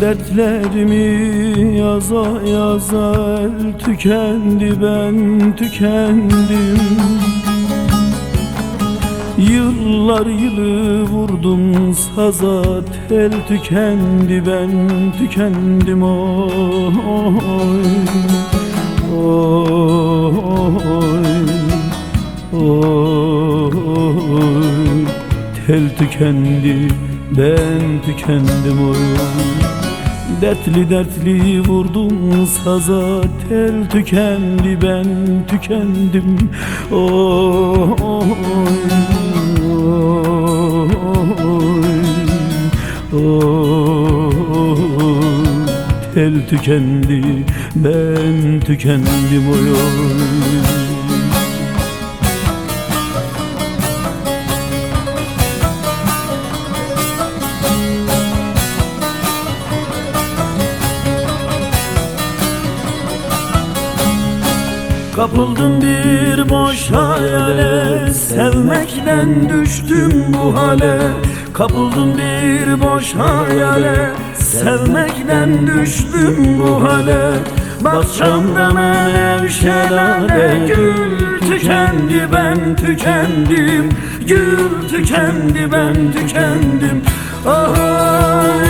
Dertlerimi yaza yaza el tükendi ben tükendim Yıllar yılı vurdum saza tel tükendi ben tükendim oy oy oy tel tükendi ben tükendim oy Dertli dertli vurdum saza tel tükendi ben tükendim. Oy oy oy tel tükendi ben tükendim oy oy Kapıldım bir boş hayale Sevmekten düştüm bu hale. Kapıldım bir boş hayale Sevmekten düştüm bu hale. Bahçamda menev şelale Gül tükendi ben tükendim. Gül tükendi ben tükendim. Ay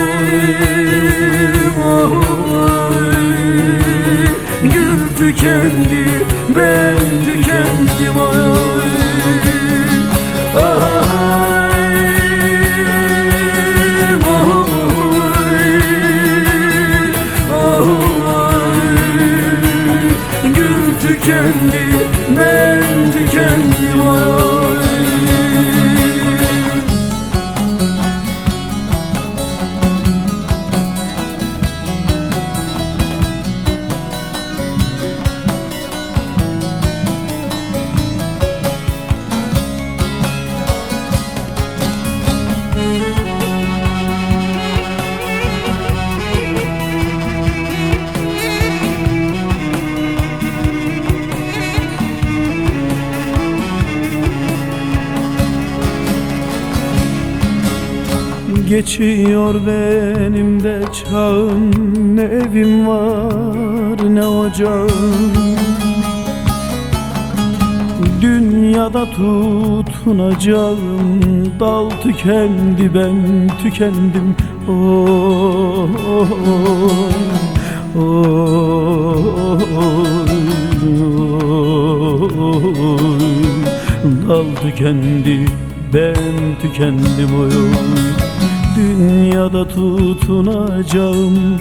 Geçiyor benim de çağım Ne evim var ne ocağım Dünyada tutunacağım. Dal tükendi ben tükendim. Oy, oy, oy. Dal tükendi ben tükendim oy Dünyada tutunacağım.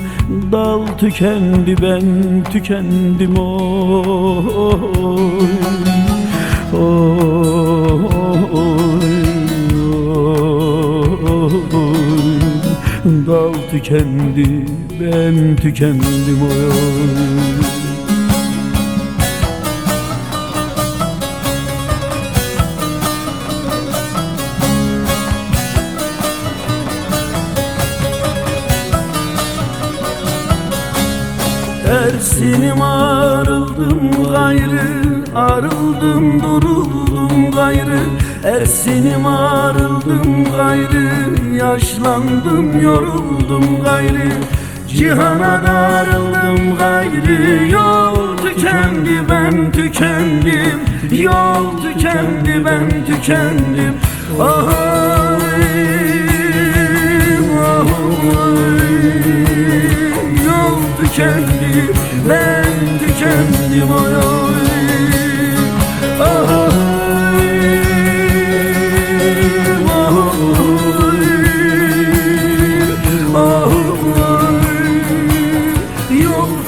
Dal tükendi ben tükendim oy. Oy, oy. Dal tükendi ben tükendim oy Dersinim arıldım gayrı Arıldım duruldum gayrı. Ersinim arıldım gayrı Yaşlandım yoruldum gayrı. Cihana darıldım gayrı Yol tükendi ben tükendim. Yol tükendi ben tükendim. Oh, oh tükendi Ben tükendim ay. Ay Aha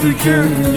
Tükendi.